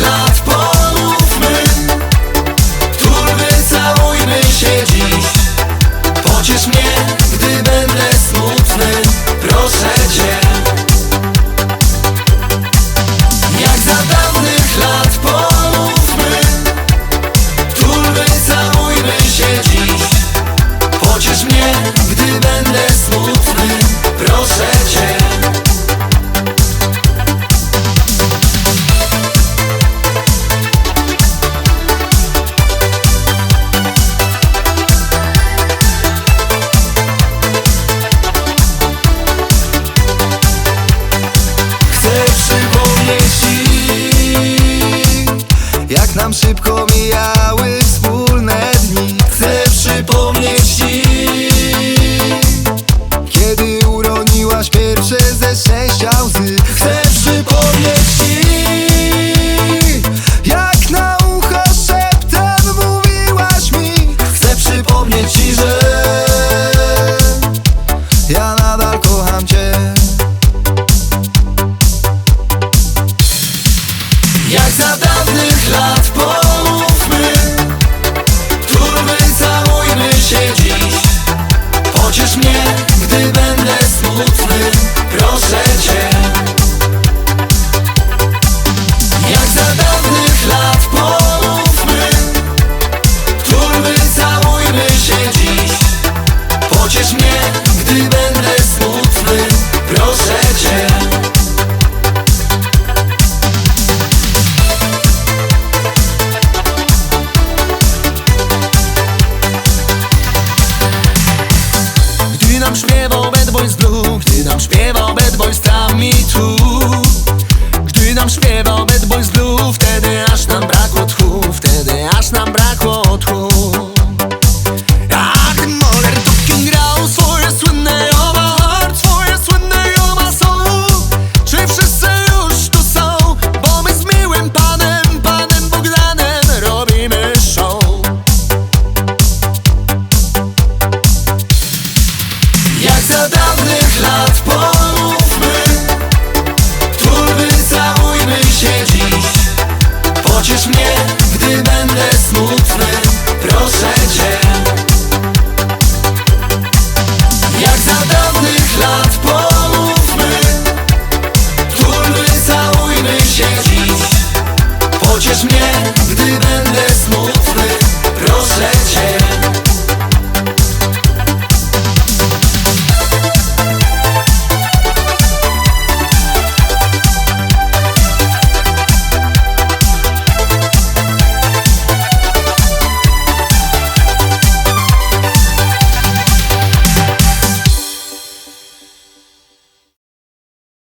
love. Szybko mijały wspólne dni. Chcę przypomnieć ci Za dawnych lat pomówmy Turmy całujmy się dziś. Pociesz mnie, gdy będę smutny Proszę cię nam śpiewał Bad Boys Blue. Gdy nam śpiewał Bad Boys Tam Me Too Gdy nam śpiewał Bad Boys Blue Wtedy aż nam brakło tchu. Wtedy aż nam brakło Jak za dawnych lat pomówmy. Turby całujmy się dziś. Pociesz mnie, gdy będę smutny. Proszę cię. Jak za dawnych lat pomówmy. Turby całujmy się dziś. Pociesz mnie,